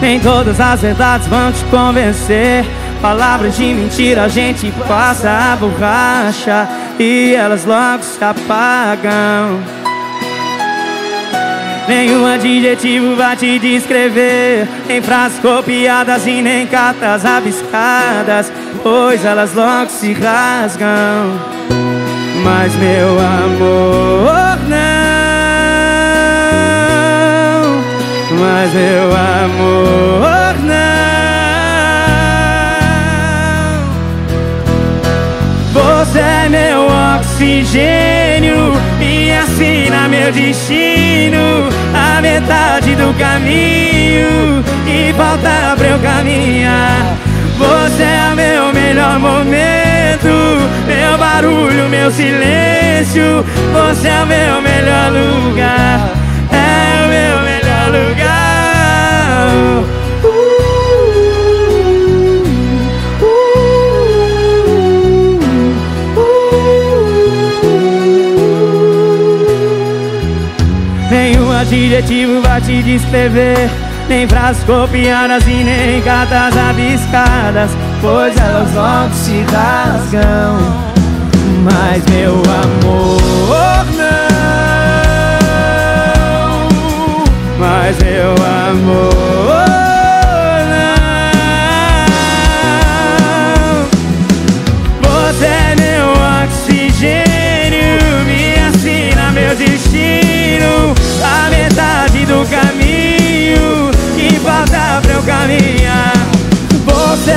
Nem todas as verdades vão te convencer. Palavras de mentira a gente passa a borracha E elas logo se apagam. Nenhum adjetivo vai te descrever. Nem frases copiadas e nem cartas abiscadas Pois elas logo se rasgam. Mas meu amor Mas meu amor não. Você é meu oxigênio E assina meu destino A metade do caminho E falta pra eu caminhar. Você é meu melhor momento Meu barulho, meu silêncio. Você é meu melhor lugar É o meu melhor lugar adjetivo vai te descrever. Nem frases copiadas e nem cartas abiscadas Pois elas logo se rasgam. Mas meu amor não. Mas meu amor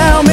Você é